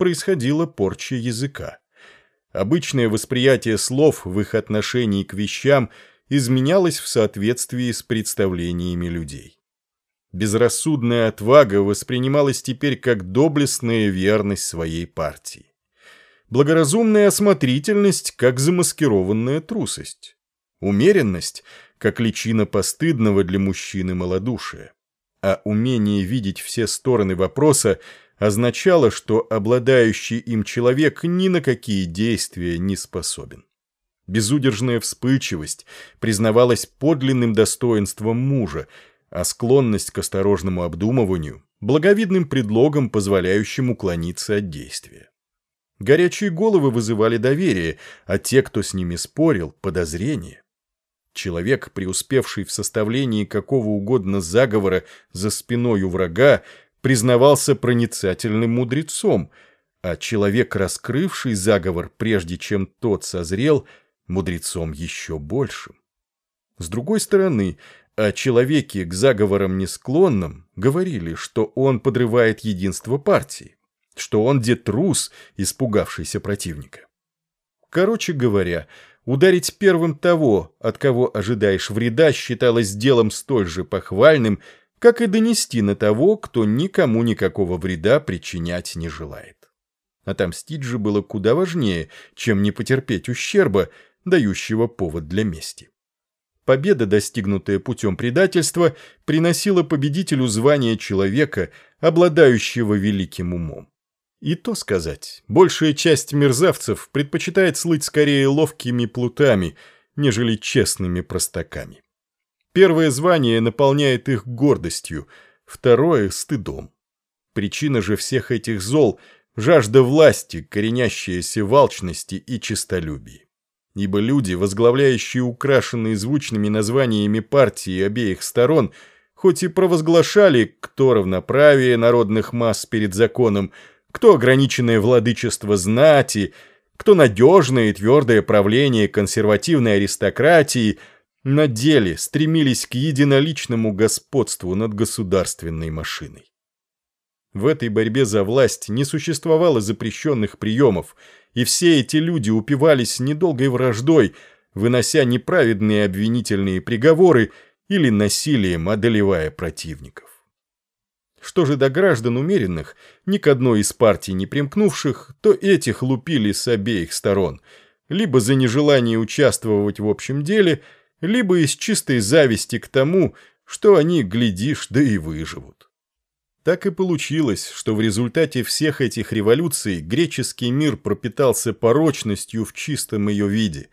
происходила порча языка. Обычное восприятие слов в их отношении к вещам изменялось в соответствии с представлениями людей. Безрассудная отвага воспринималась теперь как доблестная верность своей партии. Благоразумная осмотрительность как замаскированная трусость. Умеренность как личина постыдного для мужчины малодушия. А умение видеть все стороны вопроса означало, что обладающий им человек ни на какие действия не способен. Безудержная вспыльчивость признавалась подлинным достоинством мужа, а склонность к осторожному обдумыванию – благовидным предлогом, позволяющим уклониться от действия. Горячие головы вызывали доверие, а те, кто с ними спорил – подозрение. Человек, преуспевший в составлении какого угодно заговора за спиной у врага, признавался проницательным мудрецом, а человек, раскрывший заговор, прежде чем тот созрел, мудрецом еще большим. С другой стороны, о человеке к заговорам не склонном говорили, что он подрывает единство партии, что он детрус, испугавшийся противника. Короче говоря, Ударить первым того, от кого ожидаешь вреда, считалось делом столь же похвальным, как и донести на того, кто никому никакого вреда причинять не желает. Отомстить же было куда важнее, чем не потерпеть ущерба, дающего повод для мести. Победа, достигнутая путем предательства, приносила победителю звание человека, обладающего великим умом. И то сказать, большая часть мерзавцев предпочитает слыть скорее ловкими плутами, нежели честными простаками. Первое звание наполняет их гордостью, второе – стыдом. Причина же всех этих зол – жажда власти, коренящаяся в алчности и честолюбии. Ибо люди, возглавляющие украшенные звучными названиями партии обеих сторон, хоть и провозглашали, кто равноправие народных масс перед законом – кто ограниченное владычество знати, кто надежное и твердое правление консервативной аристократии, на деле стремились к единоличному господству над государственной машиной. В этой борьбе за власть не существовало запрещенных приемов, и все эти люди упивались недолгой враждой, вынося неправедные обвинительные приговоры или насилием одолевая противников. Что же до граждан умеренных, ни к одной из партий не примкнувших, то этих лупили с обеих сторон, либо за нежелание участвовать в общем деле, либо из чистой зависти к тому, что они, глядишь, да и выживут. Так и получилось, что в результате всех этих революций греческий мир пропитался порочностью в чистом ее виде,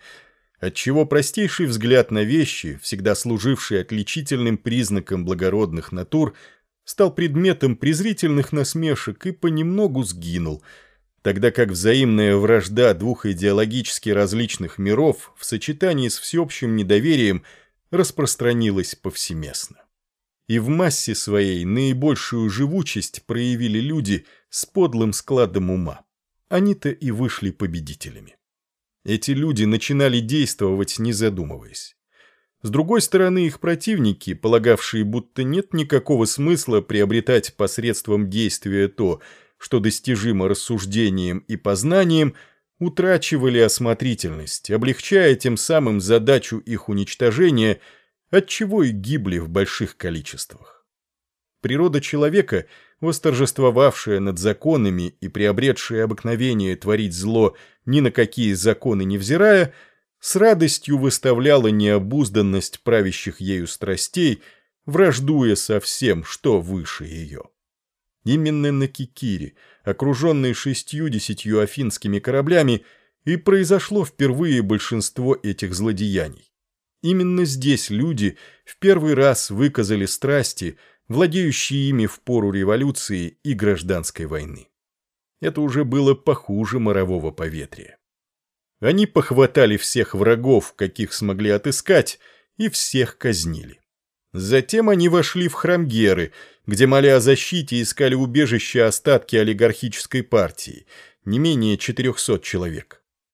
отчего простейший взгляд на вещи, всегда служивший отличительным признаком благородных натур – стал предметом презрительных насмешек и понемногу сгинул, тогда как взаимная вражда двух идеологически различных миров в сочетании с всеобщим недоверием распространилась повсеместно. И в массе своей наибольшую живучесть проявили люди с подлым складом ума. Они-то и вышли победителями. Эти люди начинали действовать, не задумываясь. С другой стороны, их противники, полагавшие, будто нет никакого смысла приобретать посредством действия то, что достижимо рассуждением и познанием, утрачивали осмотрительность, облегчая тем самым задачу их уничтожения, отчего и гибли в больших количествах. Природа человека, восторжествовавшая над законами и приобретшая обыкновение творить зло ни на какие законы не взирая, с радостью выставляла необузданность правящих ею страстей, враждуя со всем, что выше ее. Именно на Кикире, окруженной шестью-десятью афинскими кораблями, и произошло впервые большинство этих злодеяний. Именно здесь люди в первый раз выказали страсти, владеющие ими в пору революции и гражданской войны. Это уже было похуже морового поветрия. Они похватали всех врагов, каких смогли отыскать, и всех казнили. Затем они вошли в храм Геры, где, моля о защите, искали убежище остатки олигархической партии, не менее 400 человек.